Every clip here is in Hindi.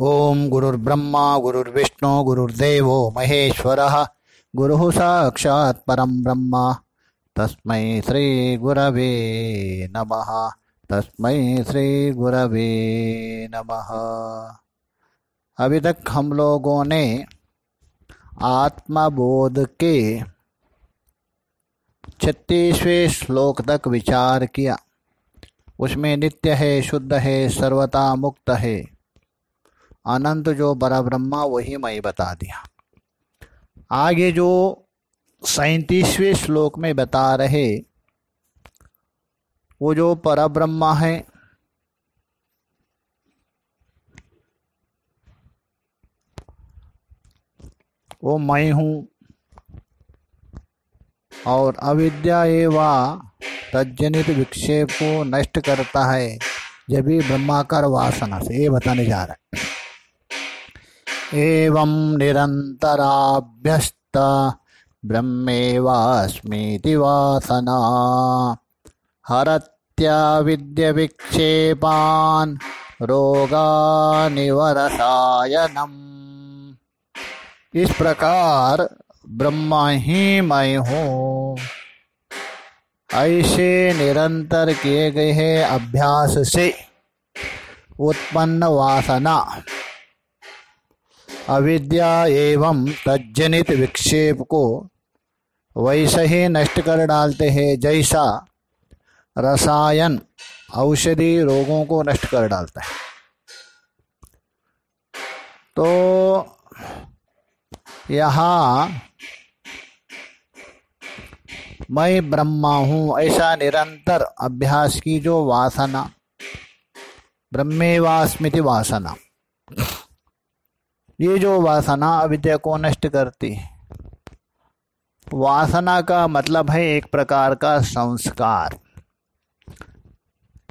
ओम गुरुर्ब्रह्मा, गुरुर्विष्णु, गुरुर्देव, महेश्वरः। गुरुः साक्षात् परं ब्रह्म। तस्मै श्रीगुरवे नमः। तस्मै श्रीगुरवे नमः। अभी तक हम लोगों ने आत्मबोध के छत्तीसवें श्लोक तक विचार किया। उसमें नित्य है, शुद्ध है सर्वता मुक्त है। अनंत जो बड़ा ब्रह्मा वही मैं बता दिया। आगे जो सैतीसवें श्लोक में बता रहे, वो जो पर ब्रह्मा है, वो मैं हूँ। और अविद्या एवं तजनित विक्षेप को नष्ट करता है, जब भी ब्रह्माकार वासना से, ये बताने जा रहा है। एवं निरंतराभ्यस्त ब्रह्मेवास्मीति वासना। हरत्या विद्य विक्षेपान रोगा निवरसायनम इस प्रकार ब्रह्मा ही मैं हूँ। ऐसे निरंतर किए गए अभ्यास से। उत्पन्न वासना। अविद्या एवं तजनित विक्षेप को वैसे ही नष्ट कर डालते हैं, जैसा रसायन औषधि रोगों को नष्ट कर डालता है। तो यहाँ मैं ब्रह्मा हूँ, ऐसा निरंतर अभ्यास की जो वासना ब्रह्मेवास्मृति वासना। ये जो वासना अविद्या को नष्ट करती। है वासना का मतलब है एक प्रकार का संस्कार।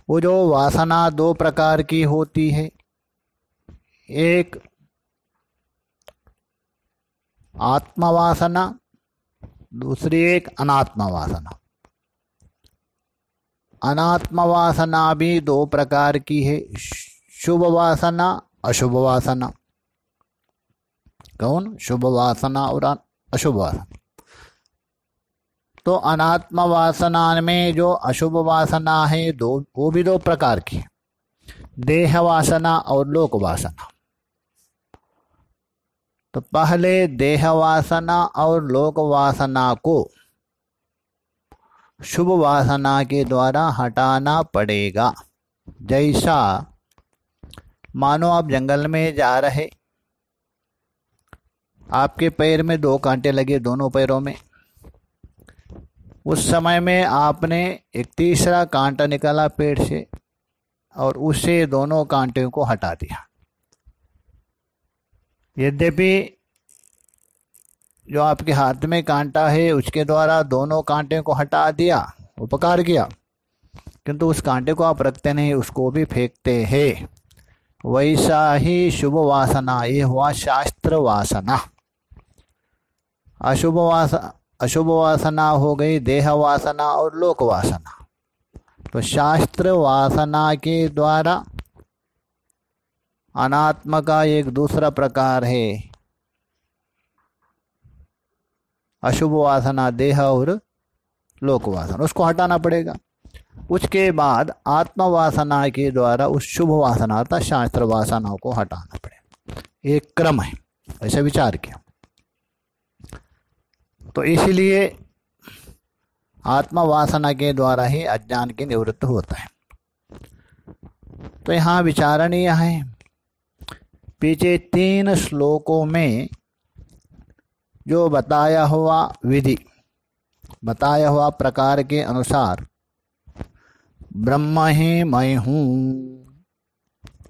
वो जो वासना दो प्रकार की होती है। एक आत्मवासना, दूसरी एक अनात्म वासना अनात्म वासना भी दो प्रकार की है। शुभ वासना अशुभ वासना कौन? शुभ वासना और अशुभ वासना तो अनात्म वासना में जो अशुभ वासना है, दो वो भी दो प्रकार की देह वासना और लोक वासना तो पहले देह वासना और लोक वासना को शुभ वासना के द्वारा हटाना पड़ेगा। जैसा मानो आप जंगल में जा रहे आपके पैर में दो कांटे लगे दोनों पैरों में। उस समय में आपने एक तीसरा कांटा निकाला पेड़ से और उसे दोनों कांटे को हटा दिया। यद्यपि जो आपके हाथ में कांटा है, उसके द्वारा दोनों कांटे को हटा दिया, उपकार किया, किंतु उस कांटे को आप रखते नहीं, उसको भी फेंकते हैं। वैसा ही शुभ वासना, ये हुआ शास्त्र वासना। अशुभ वासना अशुभ वासना हो गई देह वासना और लोक वासना तो शास्त्र वासना के द्वारा अनात्म का एक दूसरा प्रकार है। अशुभ वासना देह और लोक वासना उसको हटाना पड़ेगा। उसके बाद आत्म वासना के द्वारा उस शुभ वासना अर्थात शास्त्र वासनाओं को हटाना पड़ेगा। एक क्रम है। ऐसा विचार किया। तो इसलिए आत्मा वासना के द्वारा ही अज्ञान की निवृत्त होता है। तो यहाँ विचारणीय है। पीछे तीन श्लोकों में जो बताया हुआ विधि, बताया हुआ प्रकार के अनुसार ब्रह्म ही मैं हूँ,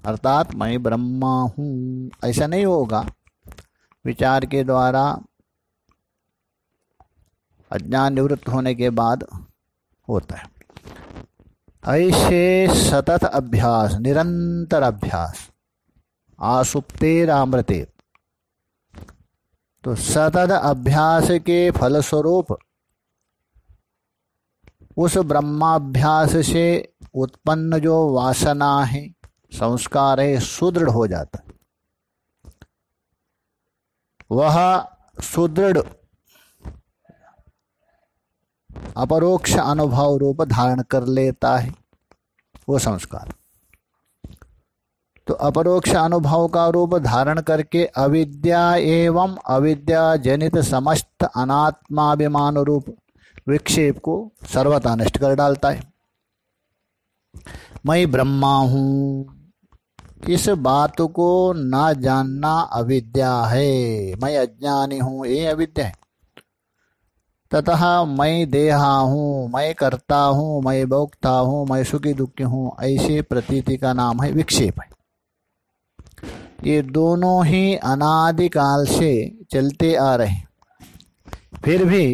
अर्थात मैं ब्रह्मा हूँ, ऐसा नहीं होगा। विचार के द्वारा अज्ञान निवृत्त होने के बाद होता है। ऐसे सतत अभ्यास, निरंतर अभ्यास। आसुप्तेरामृते तो सतत अभ्यास के फलस्वरूप उस ब्रह्माभ्यास से उत्पन्न जो वासना है, संस्कार है, सुदृढ़ हो जाता वह सुदृढ़ अपरोक्ष अनुभव रूप धारण कर लेता है। वो संस्कार। तो अपरोक्ष अनुभव का रूप धारण करके अविद्या एवं अविद्या जनित समस्त अनात्माभिमान रूप विक्षेप को सर्वथा नष्ट कर डालता है। मैं ब्रह्मा हूँ। इस बात को ना जानना अविद्या है। मैं अज्ञानी हूँ। ये अविद्या है। ततः मैं देहा हूँ मैं करता हूँ मैं भोगता हूँ मैं सुखी दुखी हूँ, ऐसे प्रतीति का नाम है विक्षेप। है ये दोनों ही अनादिकाल से चलते आ रहे फिर भी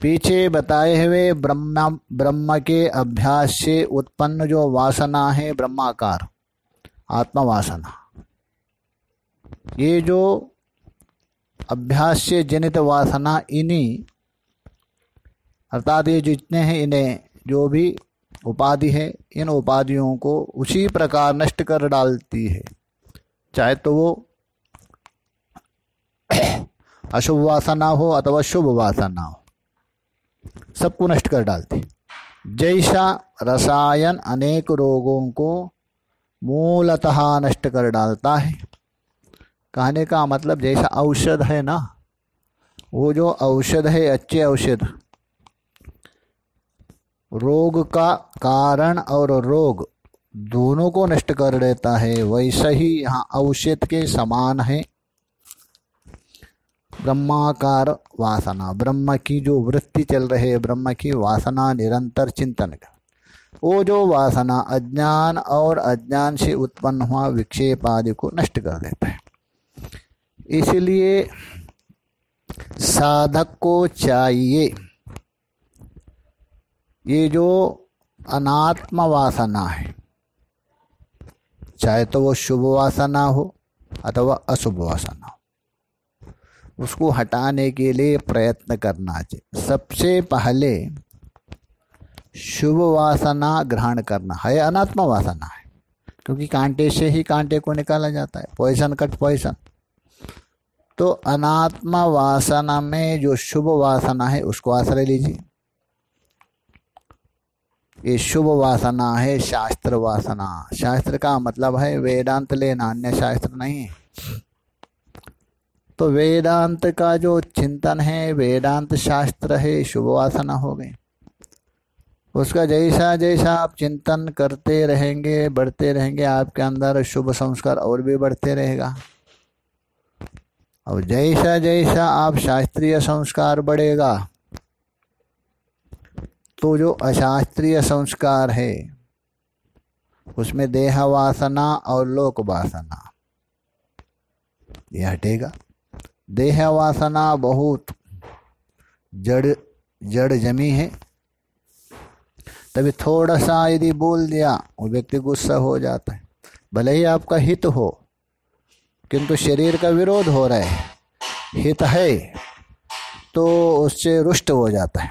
पीछे बताए हुए ब्रह्म ब्रह्म के अभ्यास से उत्पन्न जो वासना है ब्रह्माकार आत्मा वासना ये जो अभ्यास जनित वासना इन्हीं। अर्थात ये जितने हैं, इन्हें जो भी उपाधि है, इन उपाधियों को उसी प्रकार नष्ट कर डालती है। चाहे तो वो अशुभ वासना हो अथवा शुभ वासना हो, सबको नष्ट कर डालती जैसा रसायन अनेक रोगों को मूलतः नष्ट कर डालता है कहने का मतलब जैसा औषध है ना, वो जो औषध है, अच्छे औषध। रोग का कारण और रोग दोनों को नष्ट कर देता है। वैसे ही यहाँ औषध के समान है। ब्रह्माकार वासना, ब्रह्म की जो वृत्ति चल रही है, ब्रह्म की वासना निरंतर चिंतन का। वो जो वासना अज्ञान और अज्ञान से उत्पन्न हुआ विक्षेप आदि को नष्ट कर देता है। इसलिए साधक को चाहिए। ये जो अनात्म वासना है, चाहे तो वो शुभ वासना हो अथवा अशुभ वासना हो, उसको हटाने के लिए प्रयत्न करना चाहिए। सबसे पहले शुभ वासना ग्रहण करना है, अनात्म वासना है, क्योंकि कांटे से ही कांटे को निकाला जाता है पॉइसन कट पॉइजन तो अनात्मा वासना में जो शुभ वासना है, उसको आश्रय लीजिए। ये शुभ वासना है, शास्त्र वासना। शास्त्र का मतलब है वेदांत लेना, अन्य शास्त्र नहीं तो वेदांत का जो चिंतन है, वेदांत शास्त्र है, शुभ वासना हो गई। उसका जैसा जैसा आप चिंतन करते रहेंगे, बढ़ते रहेंगे, आपके अंदर शुभ संस्कार और भी बढ़ते रहेगा। और जैसा जैसा आप शास्त्रीय संस्कार बढ़ेगा तो जो अशास्त्रीय संस्कार है, उसमें देह वासना और लोक वासना। यह हटेगा। देह वासना बहुत जड़ जड़ जमी है। तभी थोड़ा सा यदि बोल दिया, वो व्यक्ति गुस्सा हो जाता है। भले ही आपका हित हो किंतु शरीर का विरोध हो रहा है हित है तो उससे रुष्ट हो जाता है।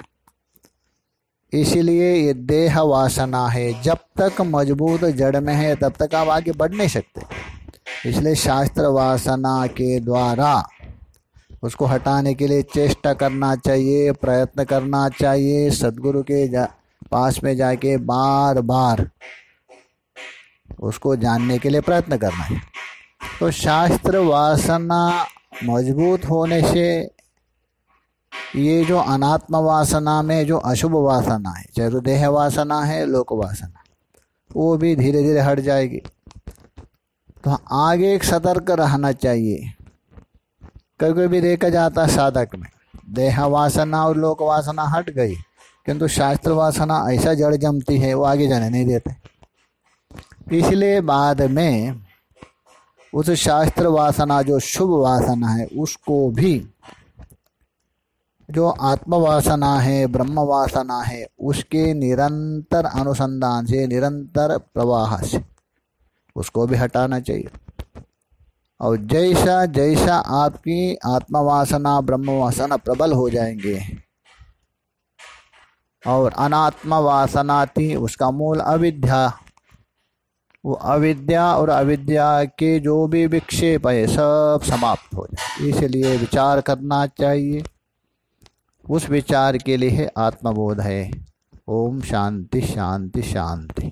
इसीलिए ये देह वासना है जब तक मज़बूत जड़ में है तब तक आप आगे बढ़ नहीं सकते। इसलिए शास्त्र वासना के द्वारा उसको हटाने के लिए चेष्टा करना चाहिए प्रयत्न करना चाहिए सदगुरु के जा, पास में जाके बार बार उसको जानने के लिए प्रयत्न करना है। तो शास्त्र वासना मज़बूत होने से ये जो अनात्म वासना में जो अशुभ वासना है, चाहे तो देह वासना है, लोक वासना वो भी धीरे धीरे हट जाएगी। तो आगे एक सतर्क रहना चाहिए। कभी कभी देखा जाता साधक में, देह वासना और लोक वासना हट गई, किंतु शास्त्र वासना ऐसा जड़ जमती है, वो आगे जाने नहीं देते। इसलिए बाद में उस शास्त्र वासना, जो शुभ वासना है, उसको भी जो आत्म वासना है, ब्रह्म वासना है, उसके निरंतर अनुसंधान से, निरंतर प्रवाह से, उसको भी हटाना चाहिए। और जैसा जैसा आपकी आत्मवासना ब्रह्म वासना प्रबल हो जाएँगे, और अनात्म वासना थी, उसका मूल अविद्या वो अविद्या और अविद्या के जो भी विक्षेप है, सब समाप्त हो जाए इसलिए विचार करना चाहिए। उस विचार के लिए आत्मबोध है। ओम शांति शांति शांति।